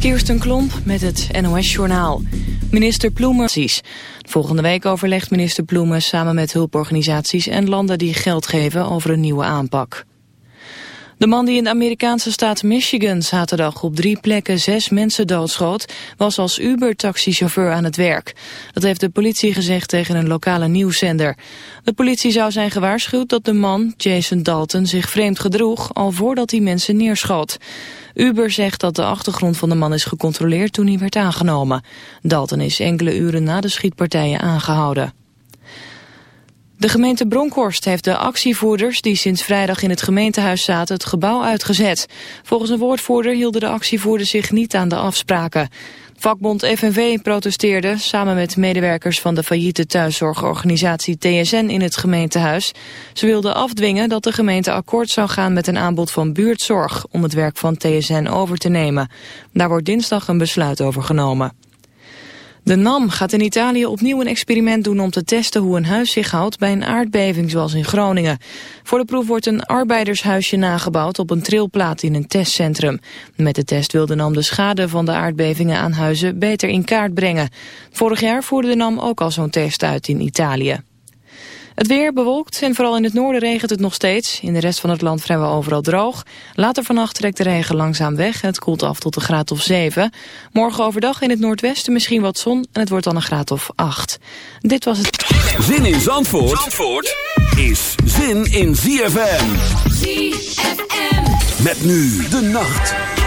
Kirsten Klomp met het NOS-journaal. Minister Ploemen... Volgende week overlegt minister Ploemen samen met hulporganisaties en landen die geld geven over een nieuwe aanpak. De man die in de Amerikaanse staat Michigan zaterdag op drie plekken zes mensen doodschoot, was als Uber-taxichauffeur aan het werk. Dat heeft de politie gezegd tegen een lokale nieuwszender. De politie zou zijn gewaarschuwd dat de man, Jason Dalton, zich vreemd gedroeg al voordat hij mensen neerschoot. Uber zegt dat de achtergrond van de man is gecontroleerd toen hij werd aangenomen. Dalton is enkele uren na de schietpartijen aangehouden. De gemeente Bronkhorst heeft de actievoerders die sinds vrijdag in het gemeentehuis zaten het gebouw uitgezet. Volgens een woordvoerder hielden de actievoerders zich niet aan de afspraken. Vakbond FNV protesteerde samen met medewerkers van de failliete thuiszorgorganisatie TSN in het gemeentehuis. Ze wilden afdwingen dat de gemeente akkoord zou gaan met een aanbod van buurtzorg om het werk van TSN over te nemen. Daar wordt dinsdag een besluit over genomen. De NAM gaat in Italië opnieuw een experiment doen om te testen hoe een huis zich houdt bij een aardbeving zoals in Groningen. Voor de proef wordt een arbeidershuisje nagebouwd op een trilplaat in een testcentrum. Met de test wil de NAM de schade van de aardbevingen aan huizen beter in kaart brengen. Vorig jaar voerde de NAM ook al zo'n test uit in Italië. Het weer bewolkt en vooral in het noorden regent het nog steeds. In de rest van het land vrijwel overal droog. Later vannacht trekt de regen langzaam weg en het koelt af tot een graad of 7. Morgen overdag in het noordwesten misschien wat zon en het wordt dan een graad of 8. Dit was het... Zin in Zandvoort, Zandvoort is zin in ZFM. ZFM. Met nu de nacht.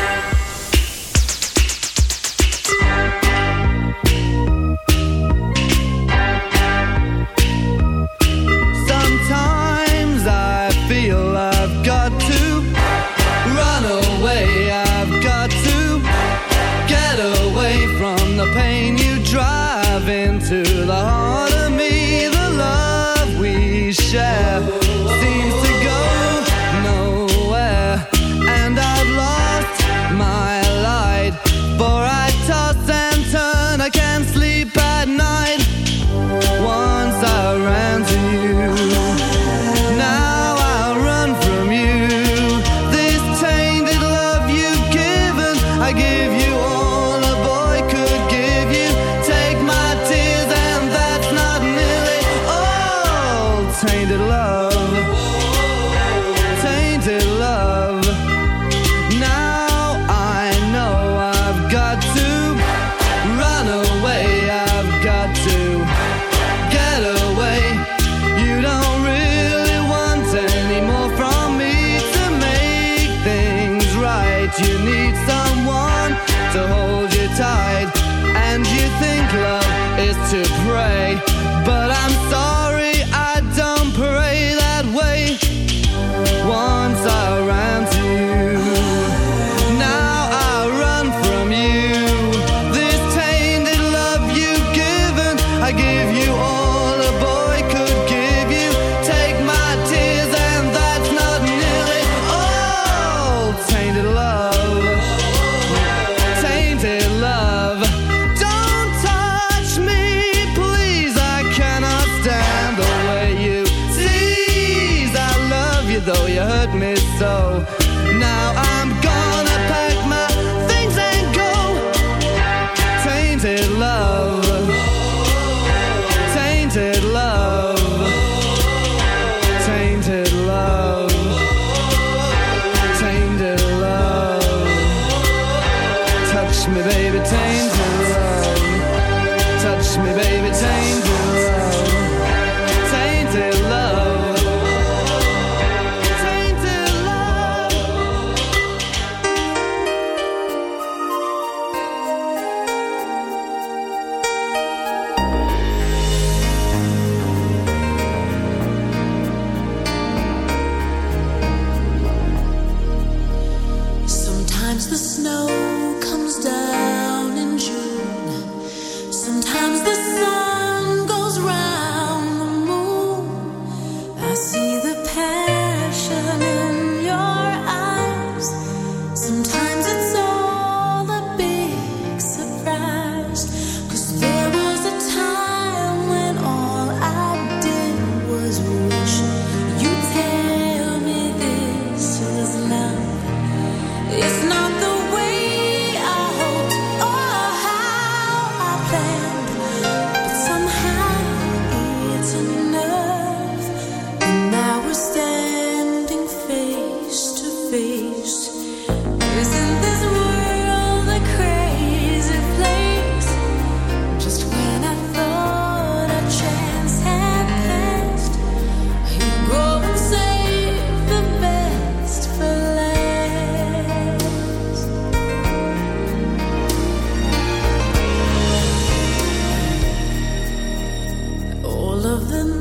of the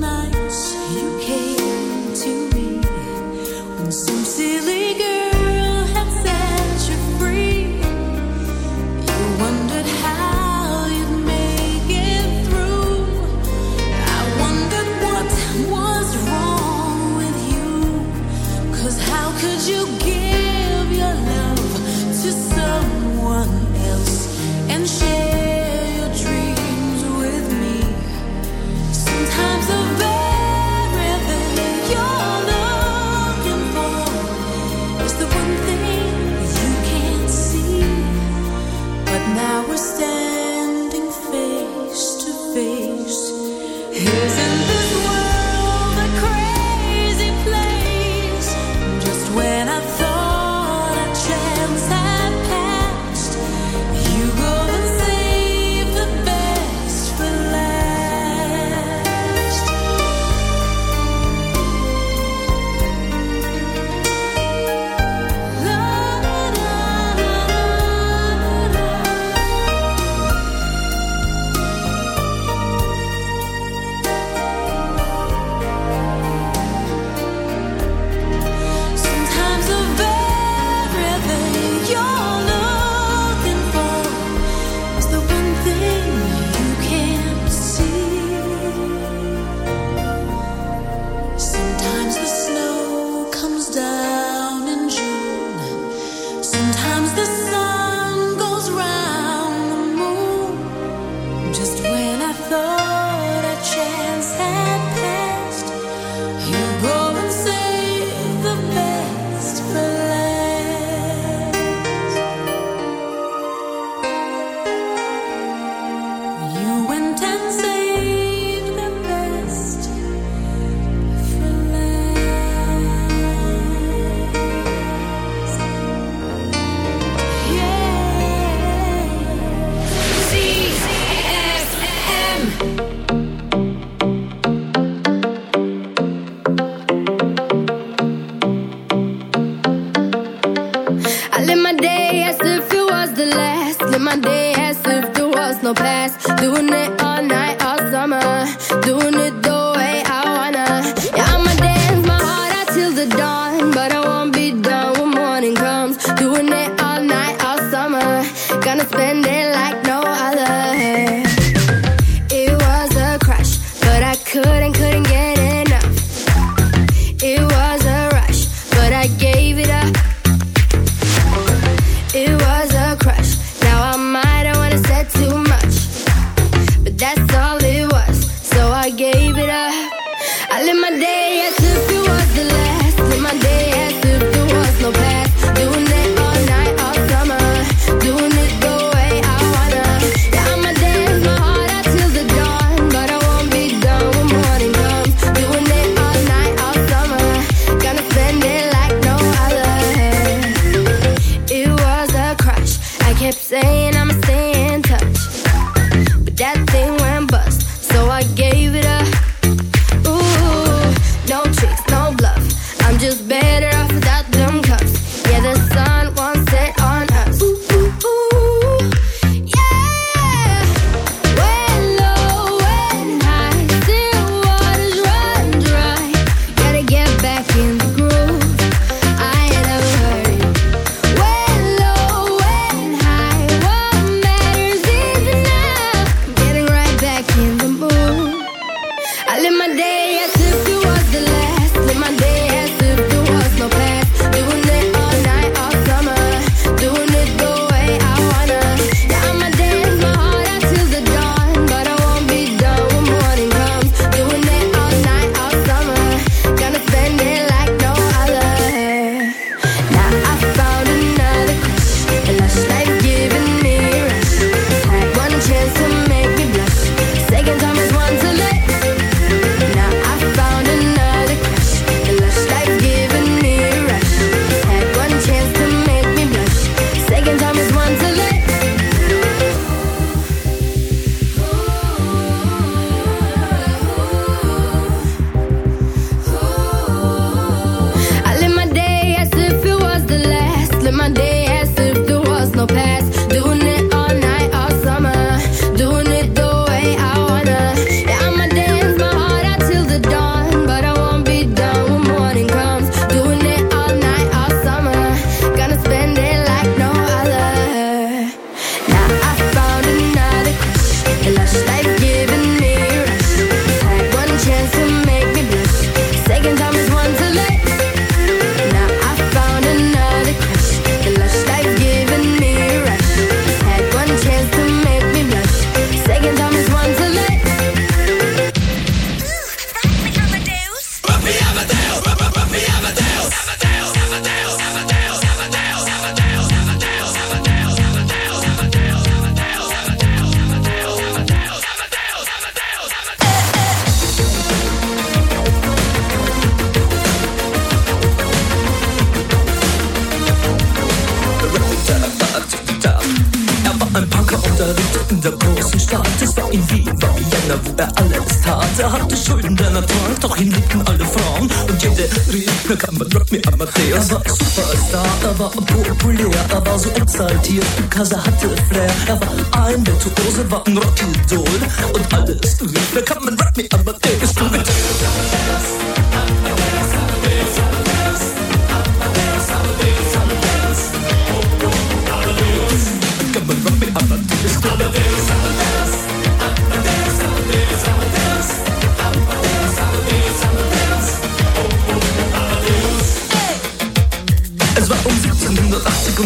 ihn liebten alle Frauen und jede rief, na kann Rock Me Amadeus. Er war Superstar, er war populär, er war so exaltiert, Kasa hatte Flair. Er war ein Virtuose, war ein Rockidol und alles rief, na kann Rock Me Amadeus. Du mit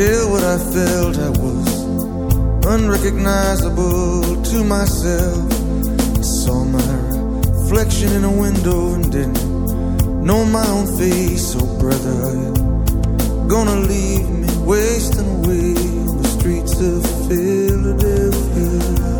tell what I felt. I was unrecognizable to myself. I saw my reflection in a window and didn't know my own face. Oh, brother, are gonna leave me wasting away in the streets of Philadelphia?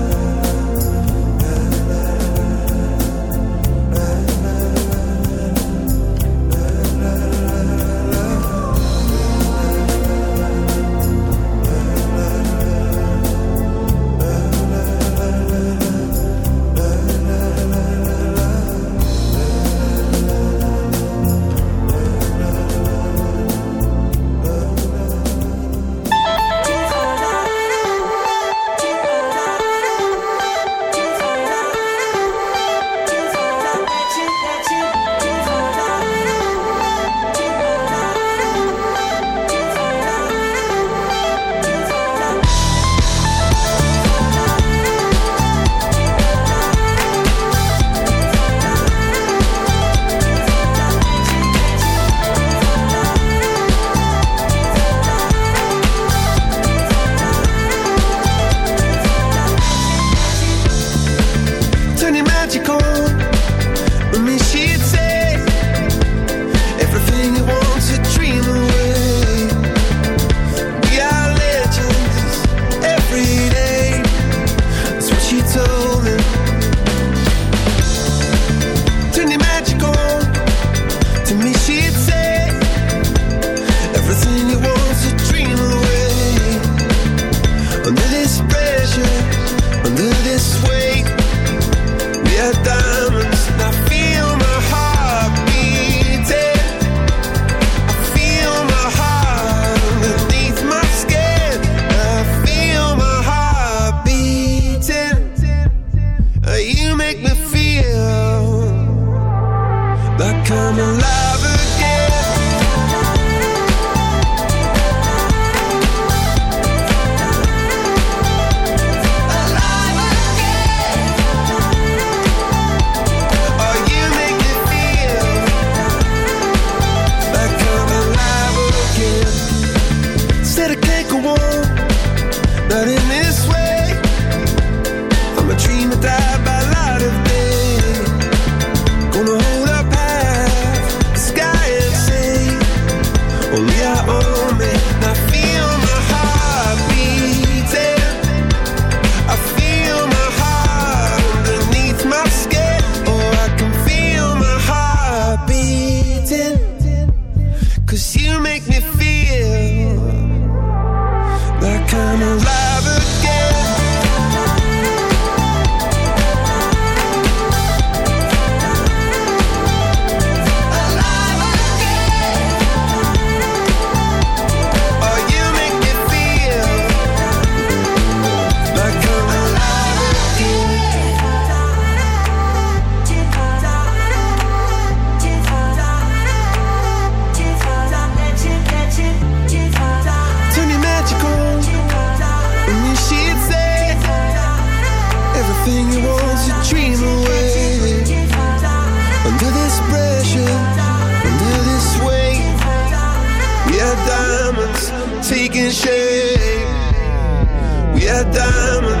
a diamond.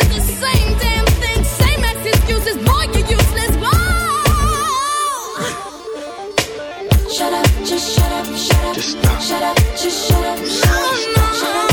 Just stop. Shut up, just shut up. No, no.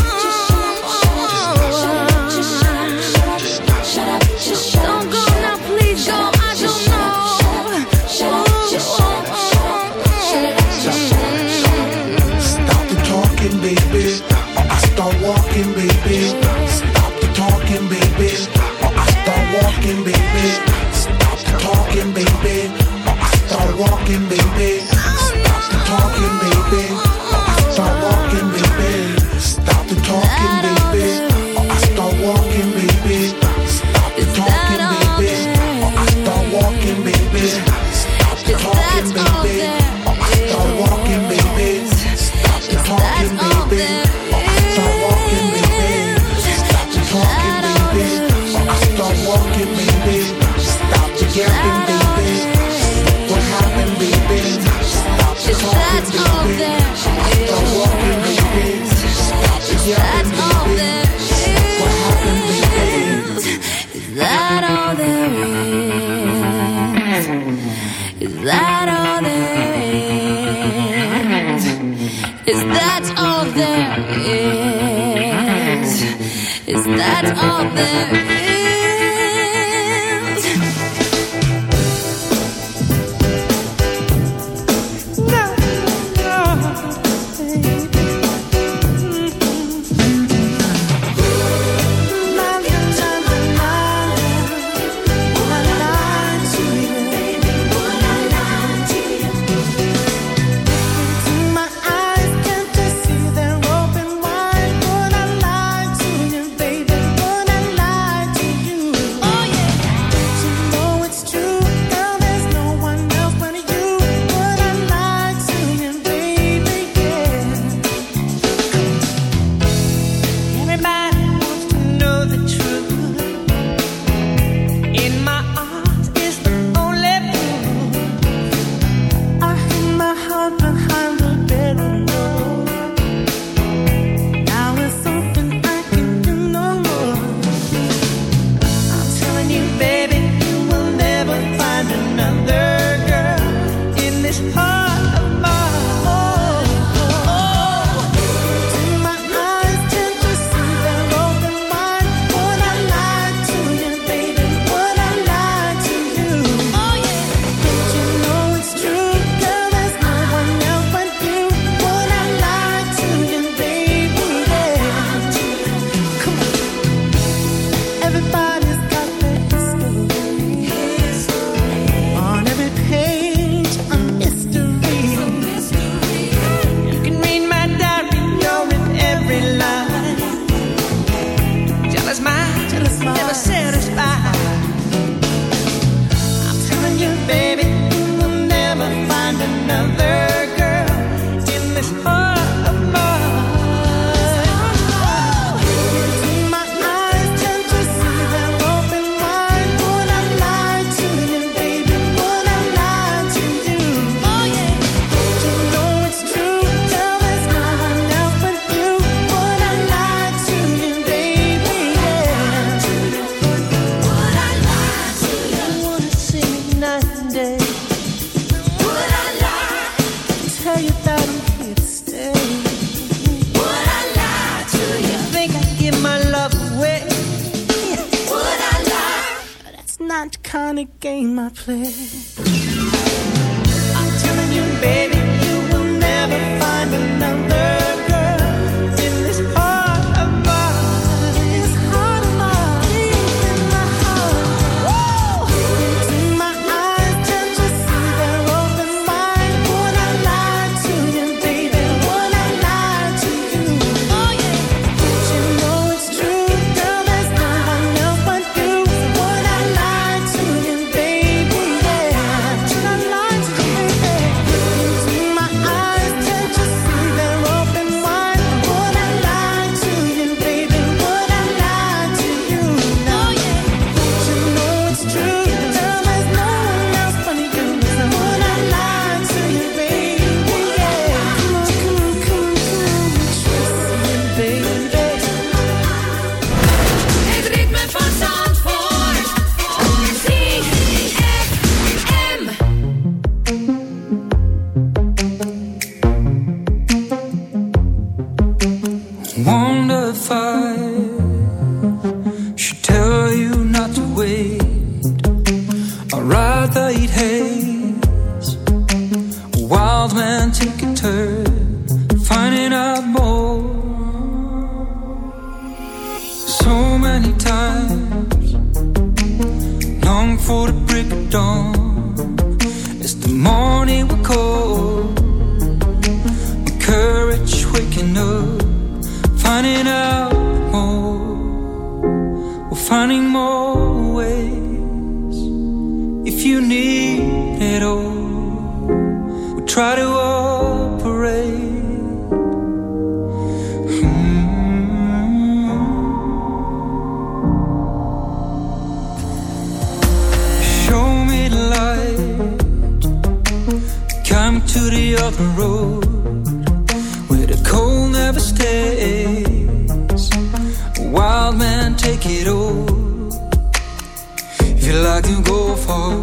I can go far,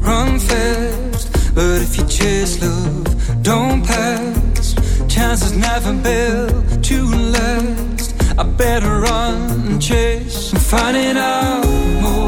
run fast. But if you chase love, don't pass. Chances never built to last. I better run and chase and find it out more.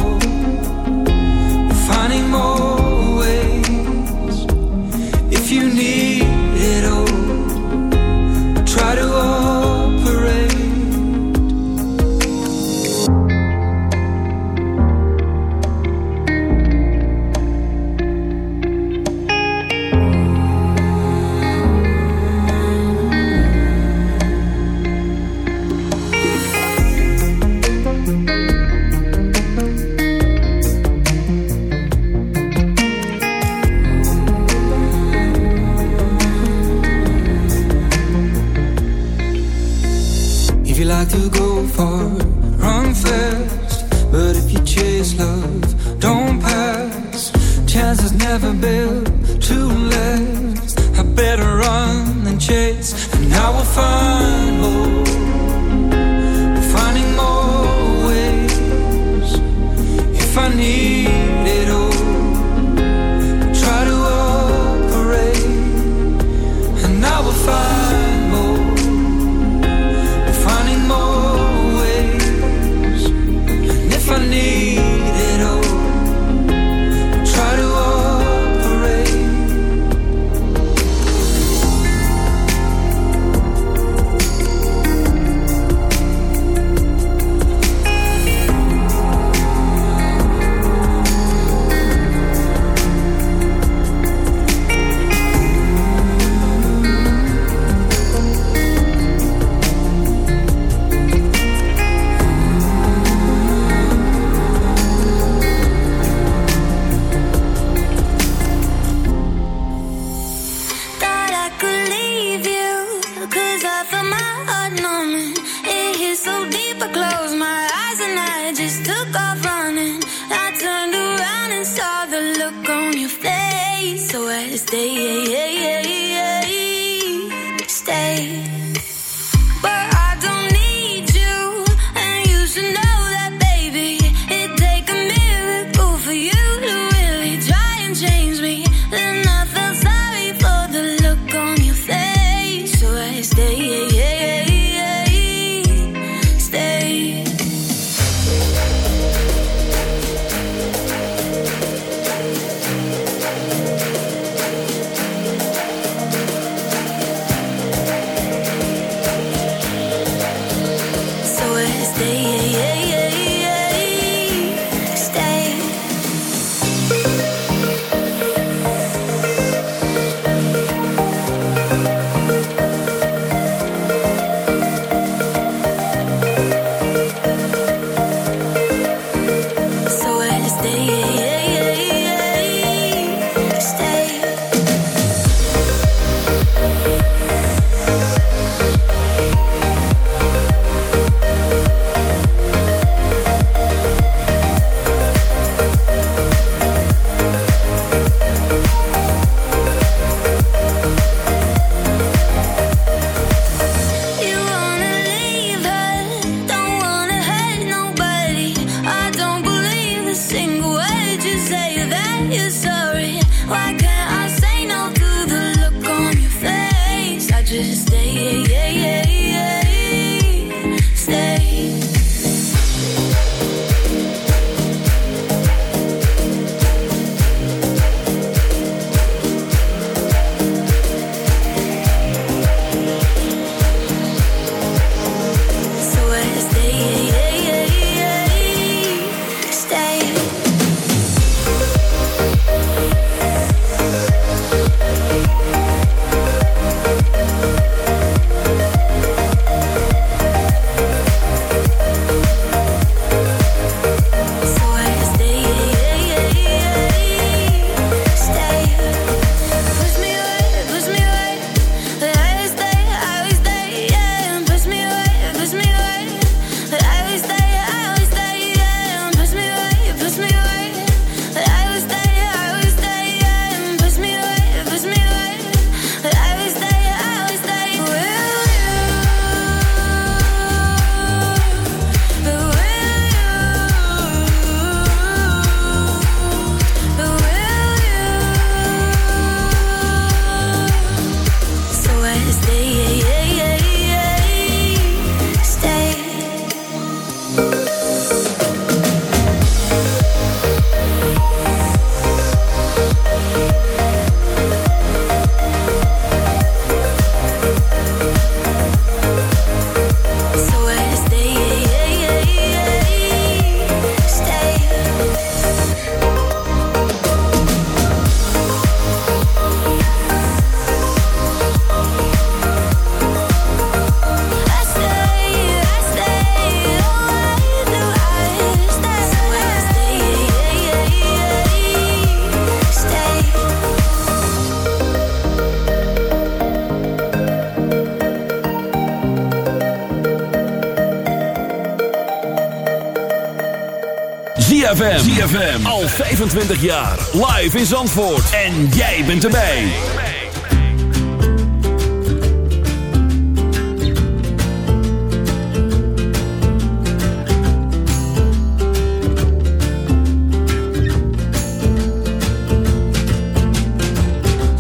ZFM. ZFM. Al 25 jaar. Live in Zandvoort. En jij bent erbij.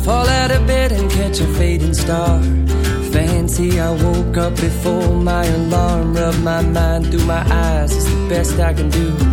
Fall out of bed and catch a fading star. Fancy, I woke up before my alarm. Rub my mind through my eyes, it's the best I can do.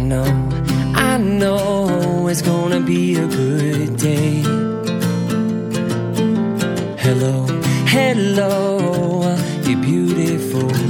know, I know it's gonna be a good day. Hello, hello, you beautiful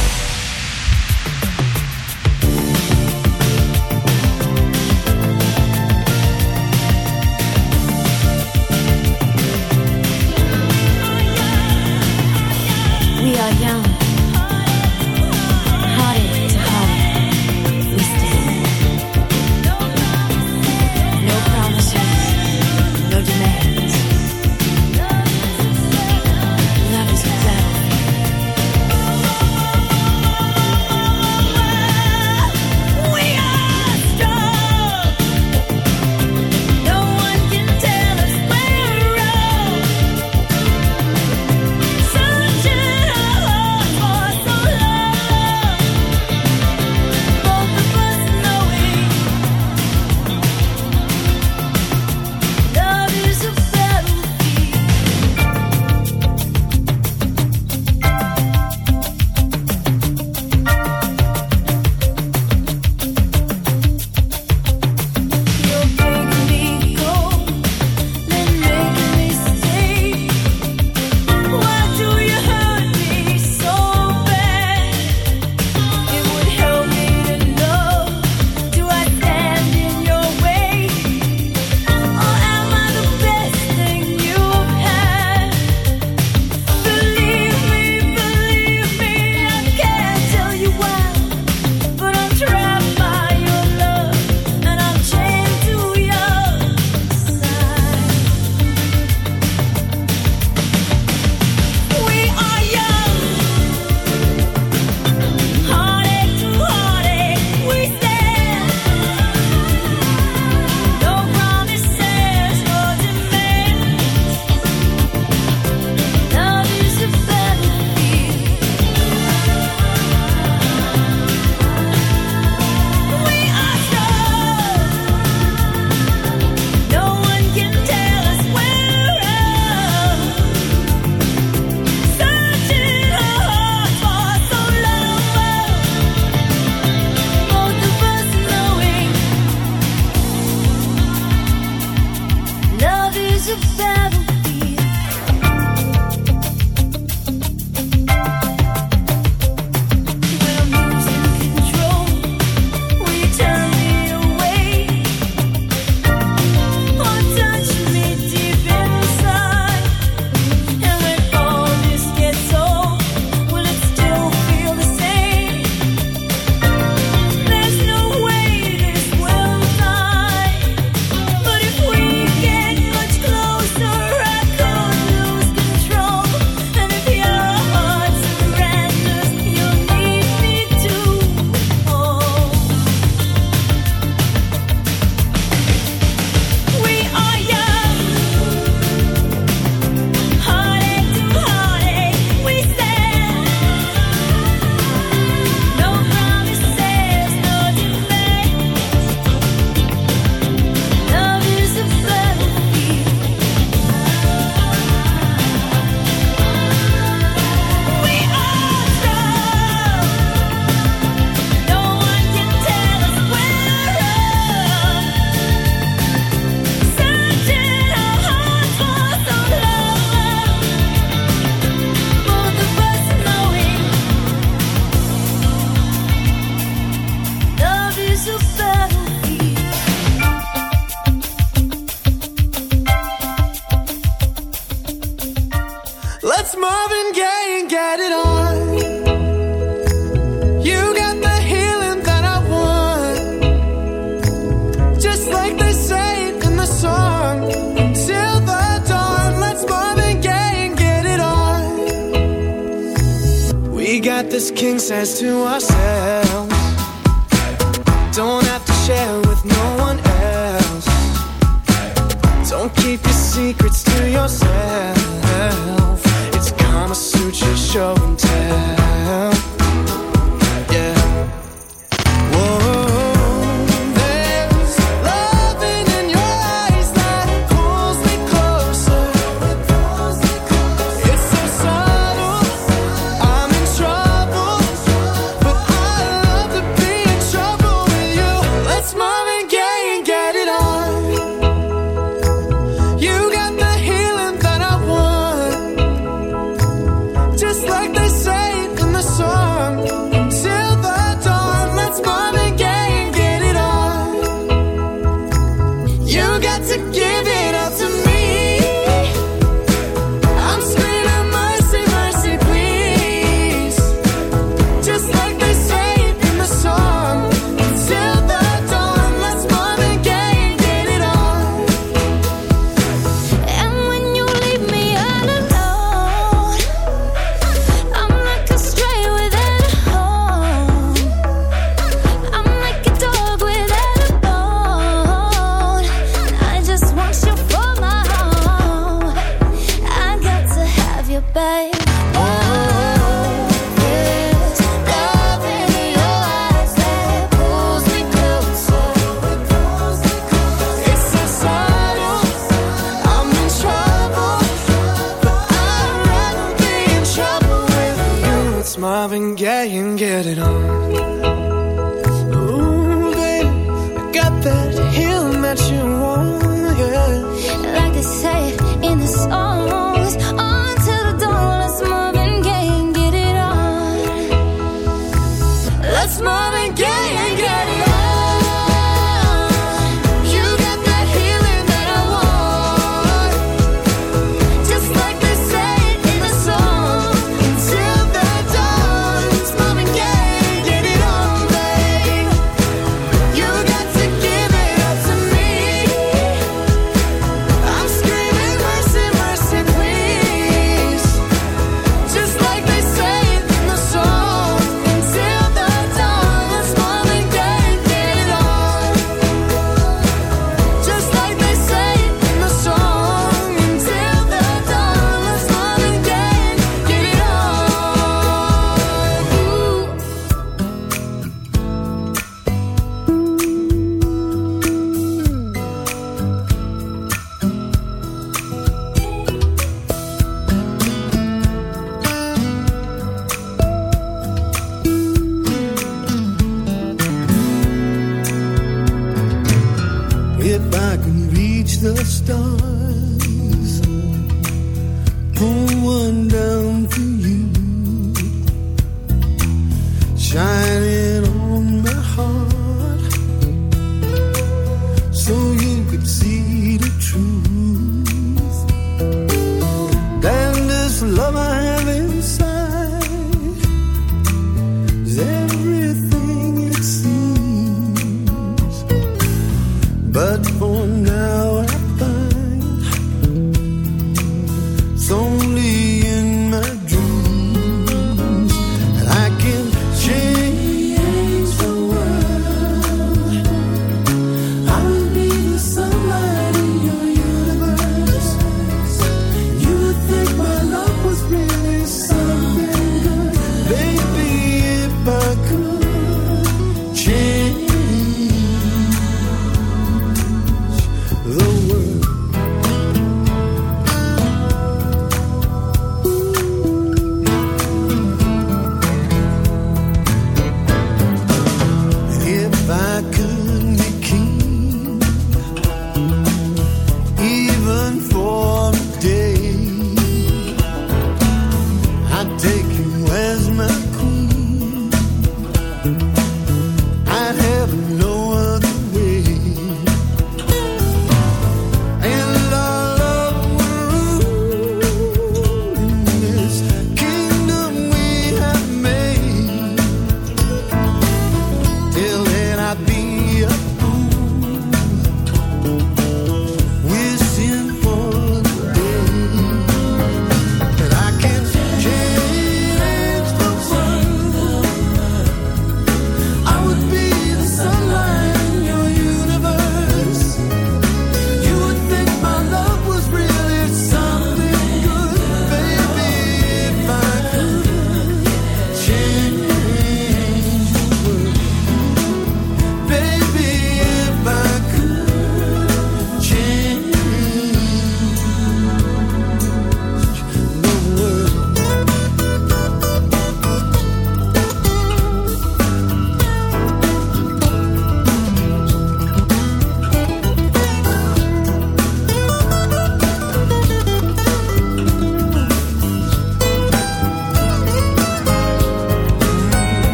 Yeah. The stars,